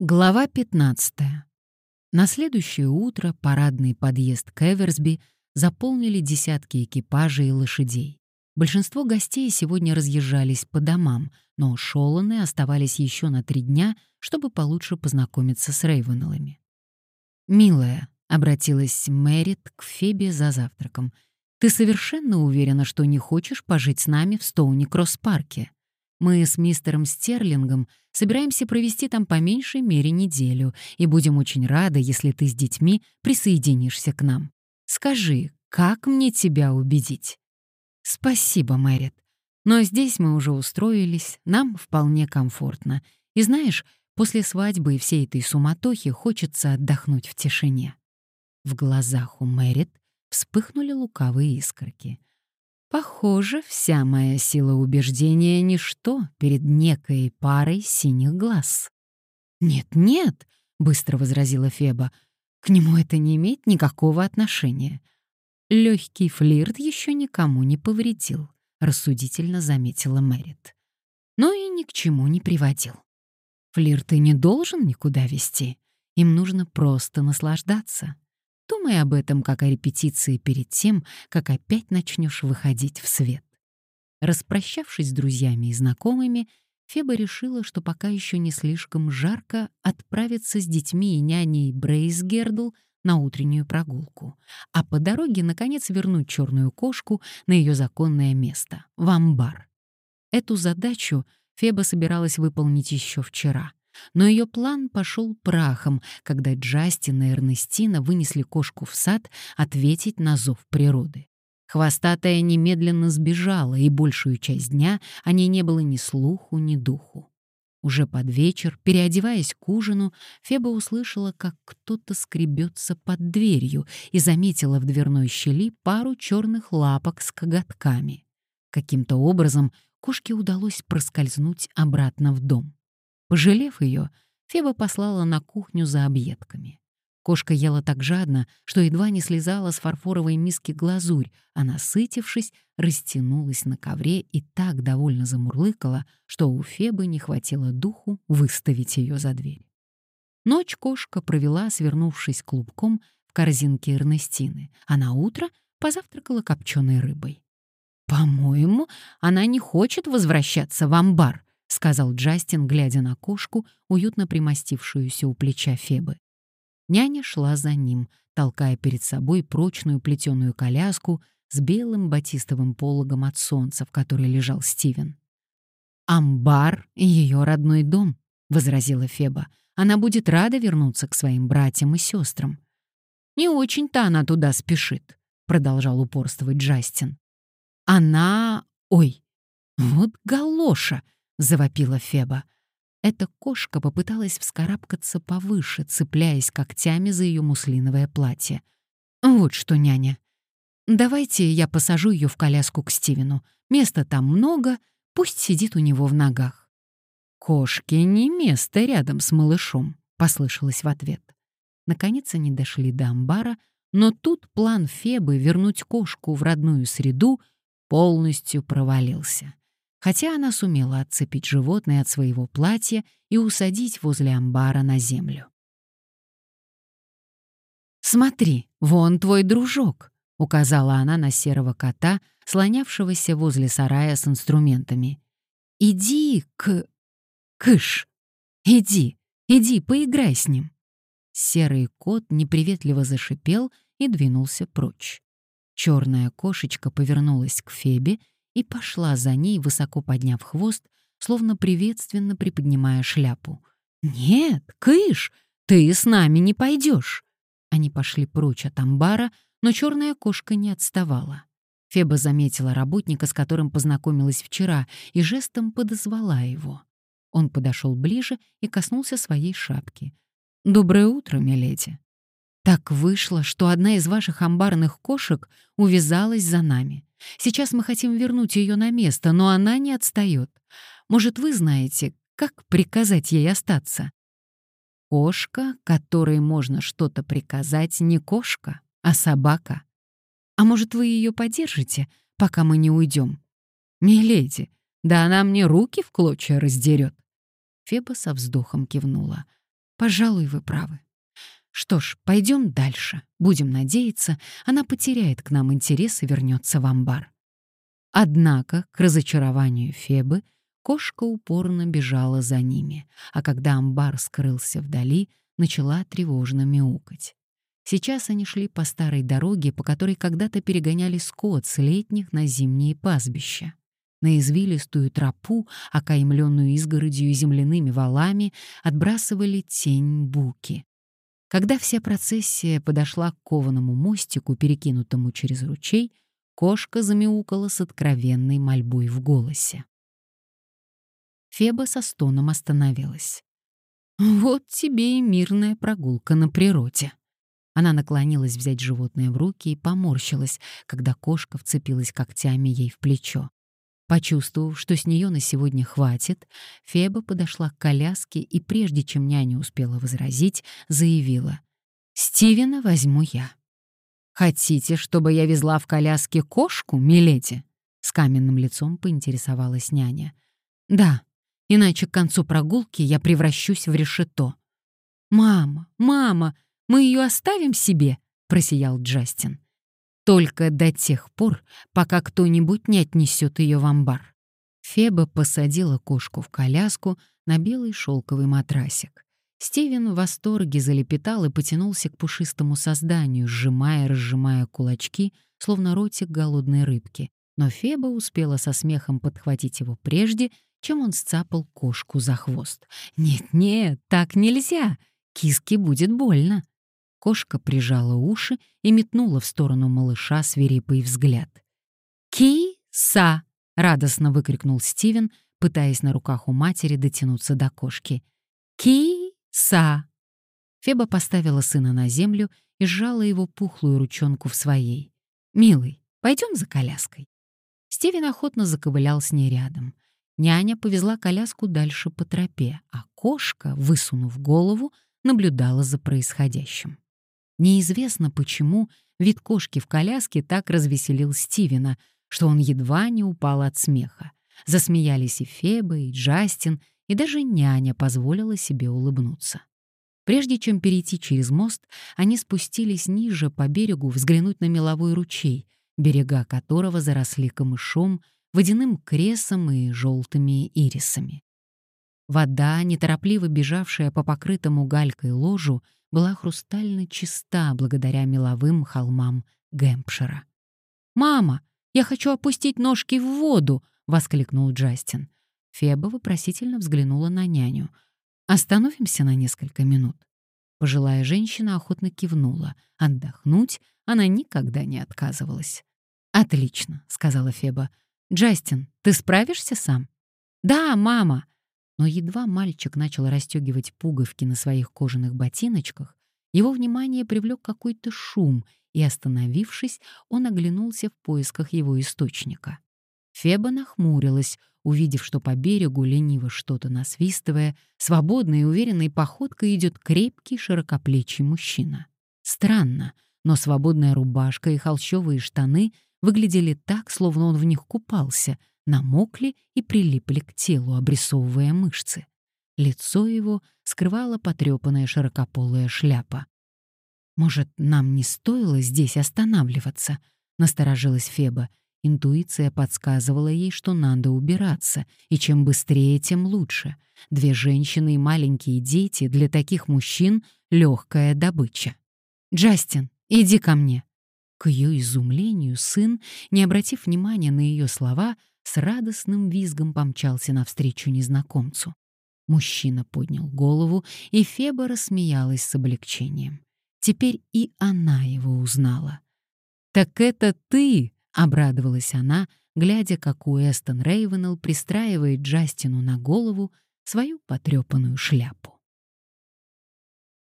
Глава 15. На следующее утро парадный подъезд к заполнили десятки экипажей и лошадей. Большинство гостей сегодня разъезжались по домам, но Шоланы оставались еще на три дня, чтобы получше познакомиться с Рейвенеллами. «Милая», — обратилась Мэрит к Фебе за завтраком, — «ты совершенно уверена, что не хочешь пожить с нами в Стоуни-Кросс-парке?» Мы с мистером Стерлингом собираемся провести там по меньшей мере неделю и будем очень рады, если ты с детьми присоединишься к нам. Скажи, как мне тебя убедить?» «Спасибо, Мэрит. Но здесь мы уже устроились, нам вполне комфортно. И знаешь, после свадьбы и всей этой суматохи хочется отдохнуть в тишине». В глазах у Мэрит вспыхнули лукавые искорки. Похоже, вся моя сила убеждения — ничто перед некой парой синих глаз. «Нет-нет», — быстро возразила Феба, — «к нему это не имеет никакого отношения». Легкий флирт еще никому не повредил, рассудительно заметила Мэрит. Но и ни к чему не приводил. Флирт и не должен никуда вести. Им нужно просто наслаждаться. Думай об этом как о репетиции перед тем, как опять начнешь выходить в свет. Распрощавшись с друзьями и знакомыми, Феба решила, что пока еще не слишком жарко, отправиться с детьми и няней Брейсгердл на утреннюю прогулку, а по дороге, наконец, вернуть черную кошку на ее законное место — в амбар. Эту задачу Феба собиралась выполнить еще вчера — но ее план пошел прахом, когда Джастин и Эрнестина вынесли кошку в сад ответить на зов природы. Хвостатая немедленно сбежала, и большую часть дня о ней не было ни слуху, ни духу. Уже под вечер, переодеваясь к ужину, Феба услышала, как кто-то скребется под дверью и заметила в дверной щели пару черных лапок с коготками. Каким-то образом кошке удалось проскользнуть обратно в дом. Пожалев ее, Феба послала на кухню за объедками. Кошка ела так жадно, что едва не слезала с фарфоровой миски глазурь, а, насытившись, растянулась на ковре и так довольно замурлыкала, что у Фебы не хватило духу выставить ее за дверь. Ночь кошка провела, свернувшись клубком в корзинке Эрнестины, а на утро позавтракала копченой рыбой. «По-моему, она не хочет возвращаться в амбар», — сказал Джастин, глядя на кошку, уютно примостившуюся у плеча Фебы. Няня шла за ним, толкая перед собой прочную плетеную коляску с белым батистовым пологом от солнца, в которой лежал Стивен. «Амбар — ее родной дом», — возразила Феба. «Она будет рада вернуться к своим братьям и сестрам». «Не очень-то она туда спешит», — продолжал упорствовать Джастин. «Она... Ой, вот галоша!» — завопила Феба. Эта кошка попыталась вскарабкаться повыше, цепляясь когтями за ее муслиновое платье. «Вот что, няня. Давайте я посажу ее в коляску к Стивену. Места там много, пусть сидит у него в ногах». «Кошке не место рядом с малышом», — послышалось в ответ. Наконец они дошли до амбара, но тут план Фебы вернуть кошку в родную среду полностью провалился хотя она сумела отцепить животное от своего платья и усадить возле амбара на землю. «Смотри, вон твой дружок», — указала она на серого кота, слонявшегося возле сарая с инструментами. «Иди к... кыш! Иди, иди, поиграй с ним!» Серый кот неприветливо зашипел и двинулся прочь. Черная кошечка повернулась к Фебе и пошла за ней, высоко подняв хвост, словно приветственно приподнимая шляпу. «Нет, Кыш, ты с нами не пойдешь!» Они пошли прочь от амбара, но черная кошка не отставала. Феба заметила работника, с которым познакомилась вчера, и жестом подозвала его. Он подошел ближе и коснулся своей шапки. «Доброе утро, миледи!» Так вышло, что одна из ваших амбарных кошек увязалась за нами. Сейчас мы хотим вернуть ее на место, но она не отстает. Может, вы знаете, как приказать ей остаться? Кошка, которой можно что-то приказать, не кошка, а собака. А может, вы ее подержите, пока мы не уйдем? Миледи, да она мне руки в клочья раздерет. Феба со вздохом кивнула. Пожалуй, вы правы. Что ж, пойдем дальше. Будем надеяться, она потеряет к нам интерес и вернется в амбар. Однако, к разочарованию Фебы, кошка упорно бежала за ними, а когда амбар скрылся вдали, начала тревожно мяукать. Сейчас они шли по старой дороге, по которой когда-то перегоняли скот с летних на зимние пастбища. На извилистую тропу, окаймленную изгородью и земляными валами, отбрасывали тень буки. Когда вся процессия подошла к кованому мостику, перекинутому через ручей, кошка замяукала с откровенной мольбой в голосе. Феба со стоном остановилась. «Вот тебе и мирная прогулка на природе». Она наклонилась взять животное в руки и поморщилась, когда кошка вцепилась когтями ей в плечо. Почувствовав, что с нее на сегодня хватит, Феба подошла к коляске и, прежде чем няня успела возразить, заявила «Стивена возьму я». «Хотите, чтобы я везла в коляске кошку, миледи?» С каменным лицом поинтересовалась няня. «Да, иначе к концу прогулки я превращусь в решето». «Мама, мама, мы ее оставим себе?» — просиял Джастин. Только до тех пор, пока кто-нибудь не отнесет ее в амбар. Феба посадила кошку в коляску на белый шелковый матрасик. Стивен в восторге залепетал и потянулся к пушистому созданию, сжимая и разжимая кулачки, словно ротик голодной рыбки. Но Феба успела со смехом подхватить его прежде, чем он сцапал кошку за хвост. «Нет-нет, так нельзя! Киске будет больно!» Кошка прижала уши и метнула в сторону малыша свирепый взгляд. «Ки-са!» — радостно выкрикнул Стивен, пытаясь на руках у матери дотянуться до кошки. «Ки-са!» Феба поставила сына на землю и сжала его пухлую ручонку в своей. «Милый, пойдем за коляской». Стивен охотно заковылял с ней рядом. Няня повезла коляску дальше по тропе, а кошка, высунув голову, наблюдала за происходящим. Неизвестно почему вид кошки в коляске так развеселил Стивена, что он едва не упал от смеха. Засмеялись и Феба, и Джастин, и даже няня позволила себе улыбнуться. Прежде чем перейти через мост, они спустились ниже по берегу взглянуть на меловой ручей, берега которого заросли камышом, водяным кресом и желтыми ирисами. Вода, неторопливо бежавшая по покрытому галькой ложу, была хрустально чиста благодаря меловым холмам Гэмпшира. «Мама, я хочу опустить ножки в воду!» — воскликнул Джастин. Феба вопросительно взглянула на няню. «Остановимся на несколько минут». Пожилая женщина охотно кивнула. Отдохнуть она никогда не отказывалась. «Отлично», — сказала Феба. «Джастин, ты справишься сам?» «Да, мама», но едва мальчик начал расстегивать пуговки на своих кожаных ботиночках, его внимание привлек какой-то шум, и, остановившись, он оглянулся в поисках его источника. Феба нахмурилась, увидев, что по берегу, лениво что-то насвистывая, свободной и уверенной походкой идет крепкий широкоплечий мужчина. Странно, но свободная рубашка и холщовые штаны выглядели так, словно он в них купался, намокли и прилипли к телу, обрисовывая мышцы. Лицо его скрывала потрепанная широкополая шляпа. «Может, нам не стоило здесь останавливаться?» — насторожилась Феба. Интуиция подсказывала ей, что надо убираться, и чем быстрее, тем лучше. Две женщины и маленькие дети для таких мужчин — легкая добыча. «Джастин, иди ко мне!» К ее изумлению сын, не обратив внимания на ее слова, с радостным визгом помчался навстречу незнакомцу. Мужчина поднял голову, и Феба рассмеялась с облегчением. Теперь и она его узнала. «Так это ты!» — обрадовалась она, глядя, как Уэстон Рейвенелл пристраивает Джастину на голову свою потрепанную шляпу.